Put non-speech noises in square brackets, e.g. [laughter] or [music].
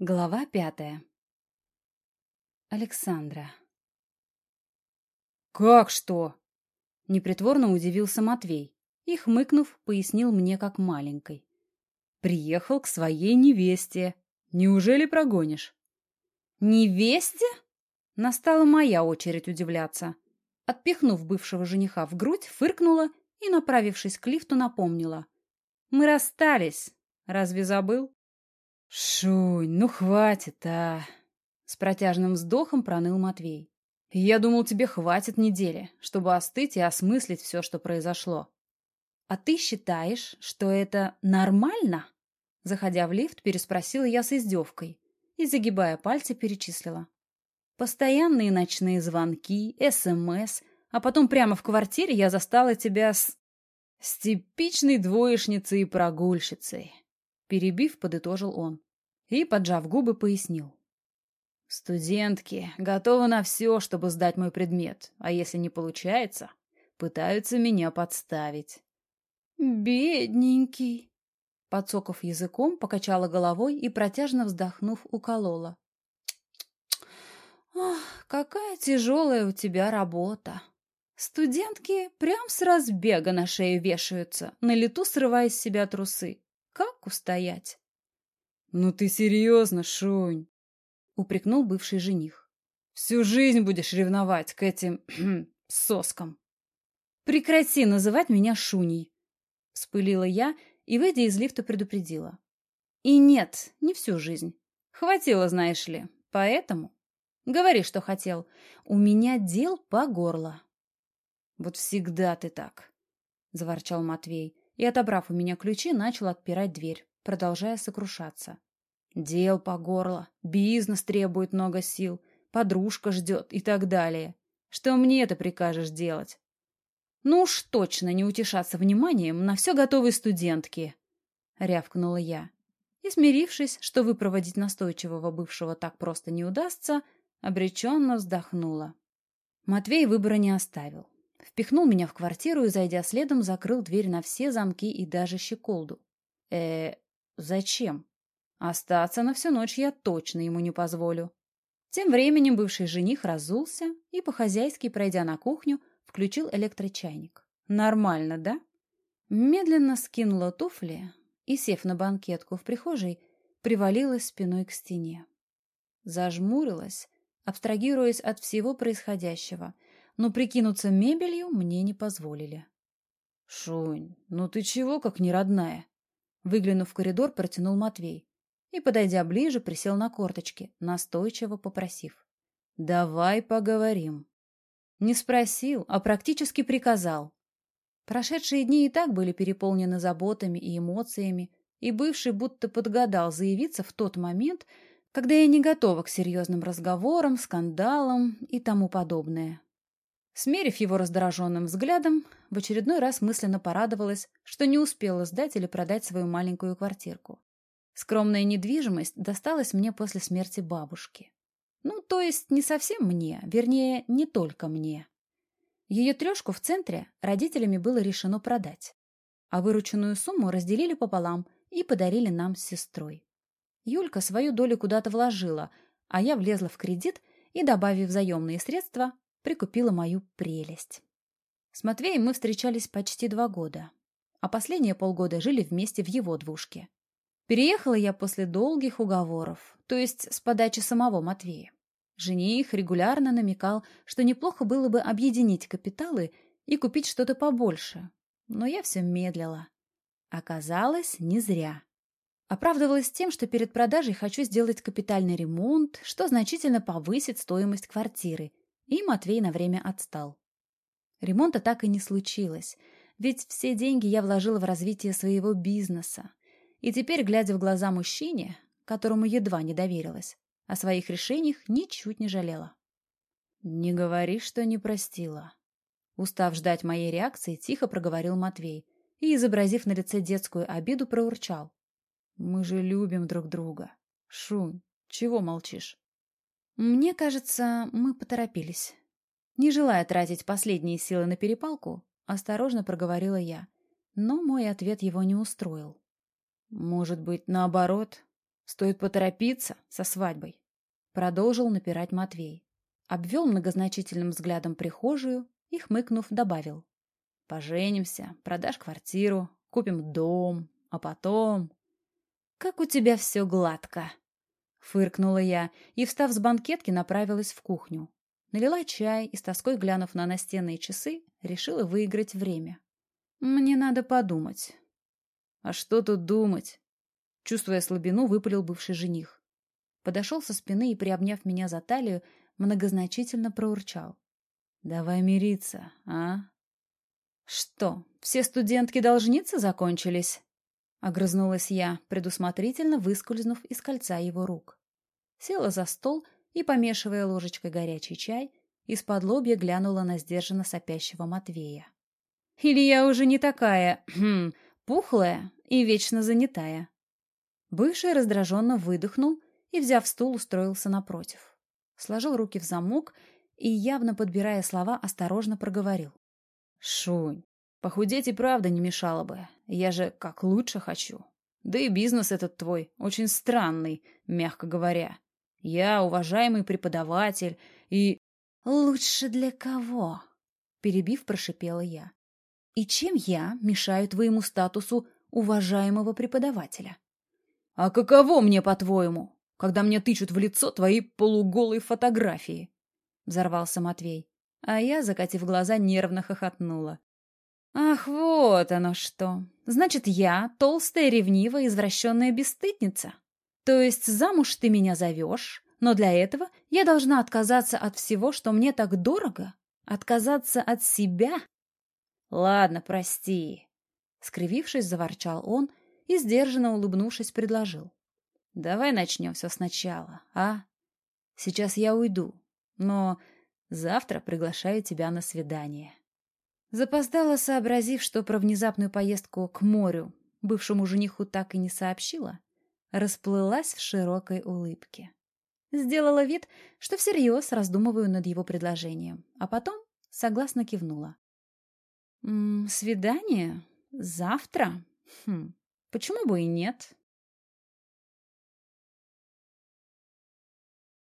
Глава пятая. Александра. «Как что?» Непритворно удивился Матвей и, хмыкнув, пояснил мне как маленькой. «Приехал к своей невесте. Неужели прогонишь?» «Невесте?» Настала моя очередь удивляться. Отпихнув бывшего жениха в грудь, фыркнула и, направившись к лифту, напомнила. «Мы расстались. Разве забыл?» «Шунь, ну хватит, а!» С протяжным вздохом проныл Матвей. «Я думал, тебе хватит недели, чтобы остыть и осмыслить все, что произошло». «А ты считаешь, что это нормально?» Заходя в лифт, переспросила я с издевкой и, загибая пальцы, перечислила. «Постоянные ночные звонки, СМС, а потом прямо в квартире я застала тебя с... с типичной двоечницей и прогульщицей». Перебив, подытожил он. И, поджав губы, пояснил. Студентки готовы на все, чтобы сдать мой предмет, а если не получается, пытаются меня подставить. «Бедненький!» Подсоков языком, покачала головой и, протяжно вздохнув, уколола. «Ах, какая тяжелая у тебя работа! Студентки прям с разбега на шею вешаются, на лету срывая с себя трусы. Как устоять? Ну ты серьезно, Шунь? Упрекнул бывший жених. Всю жизнь будешь ревновать к этим [clears throat] соскам. Прекрати называть меня Шуней. Вспылила я и, выйдя из лифта, предупредила. И нет, не всю жизнь. Хватило, знаешь ли. Поэтому... Говори, что хотел. У меня дел по горло. Вот всегда ты так, — заворчал Матвей и, отобрав у меня ключи, начал отпирать дверь, продолжая сокрушаться. Дел по горло, бизнес требует много сил, подружка ждет и так далее. Что мне это прикажешь делать? Ну уж точно не утешаться вниманием на все готовые студентки, — рявкнула я. И, смирившись, что выпроводить настойчивого бывшего так просто не удастся, обреченно вздохнула. Матвей выбора не оставил. Впихнул меня в квартиру и, зайдя следом, закрыл дверь на все замки и даже щеколду. э зачем? Остаться на всю ночь я точно ему не позволю. Тем временем бывший жених разулся и, по-хозяйски пройдя на кухню, включил электрочайник. Нормально, да? Медленно скинула туфли и, сев на банкетку в прихожей, привалилась спиной к стене. Зажмурилась, абстрагируясь от всего происходящего — но прикинуться мебелью мне не позволили. «Шунь, ну ты чего, как неродная?» Выглянув в коридор, протянул Матвей и, подойдя ближе, присел на корточки, настойчиво попросив. «Давай поговорим». Не спросил, а практически приказал. Прошедшие дни и так были переполнены заботами и эмоциями, и бывший будто подгадал заявиться в тот момент, когда я не готова к серьезным разговорам, скандалам и тому подобное. Смерив его раздраженным взглядом, в очередной раз мысленно порадовалась, что не успела сдать или продать свою маленькую квартирку. Скромная недвижимость досталась мне после смерти бабушки. Ну, то есть не совсем мне, вернее, не только мне. Ее трешку в центре родителями было решено продать, а вырученную сумму разделили пополам и подарили нам с сестрой. Юлька свою долю куда-то вложила, а я влезла в кредит и, добавив заемные средства, прикупила мою прелесть. С Матвеем мы встречались почти два года, а последние полгода жили вместе в его двушке. Переехала я после долгих уговоров, то есть с подачи самого Матвея. Жених регулярно намекал, что неплохо было бы объединить капиталы и купить что-то побольше, но я все медлила. Оказалось, не зря. Оправдывалась тем, что перед продажей хочу сделать капитальный ремонт, что значительно повысит стоимость квартиры, и Матвей на время отстал. Ремонта так и не случилось, ведь все деньги я вложила в развитие своего бизнеса. И теперь, глядя в глаза мужчине, которому едва не доверилась, о своих решениях ничуть не жалела. «Не говори, что не простила». Устав ждать моей реакции, тихо проговорил Матвей и, изобразив на лице детскую обиду, проурчал. «Мы же любим друг друга. Шунь, чего молчишь?» Мне кажется, мы поторопились. Не желая тратить последние силы на перепалку, осторожно проговорила я, но мой ответ его не устроил. Может быть, наоборот? Стоит поторопиться со свадьбой. Продолжил напирать Матвей. Обвел многозначительным взглядом прихожую и, хмыкнув, добавил. Поженимся, продашь квартиру, купим дом, а потом... Как у тебя все гладко! Фыркнула я и, встав с банкетки, направилась в кухню. Налила чай и, с тоской глянув на настенные часы, решила выиграть время. Мне надо подумать. А что тут думать? Чувствуя слабину, выпалил бывший жених. Подошел со спины и, приобняв меня за талию, многозначительно проурчал. «Давай мириться, а?» «Что, все студентки-должницы закончились?» Огрызнулась я, предусмотрительно выскользнув из кольца его рук. Села за стол и, помешивая ложечкой горячий чай, из-под лобья глянула на сдержанно сопящего Матвея. «Или я уже не такая, хм, пухлая и вечно занятая?» Бывший раздраженно выдохнул и, взяв стул, устроился напротив. Сложил руки в замок и, явно подбирая слова, осторожно проговорил. «Шунь, похудеть и правда не мешало бы. Я же как лучше хочу. Да и бизнес этот твой очень странный, мягко говоря. Я уважаемый преподаватель и... Лучше для кого? Перебив, прошипела я. И чем я мешаю твоему статусу уважаемого преподавателя? А каково мне, по-твоему, когда мне тычут в лицо твои полуголые фотографии? Взорвался Матвей. А я, закатив глаза, нервно хохотнула. Ах, вот оно что. Значит, я толстая, ревнивая, извращенная бесстыдница. То есть замуж ты меня зовешь, но для этого я должна отказаться от всего, что мне так дорого? Отказаться от себя? Ладно, прости. Скривившись, заворчал он и, сдержанно улыбнувшись, предложил. Давай начнем все сначала, а? Сейчас я уйду, но завтра приглашаю тебя на свидание. Запоздала, сообразив, что про внезапную поездку к морю бывшему жениху так и не сообщила, расплылась в широкой улыбке. Сделала вид, что всерьез раздумываю над его предложением, а потом согласно кивнула. «М -м, «Свидание? Завтра? Хм, почему бы и нет?»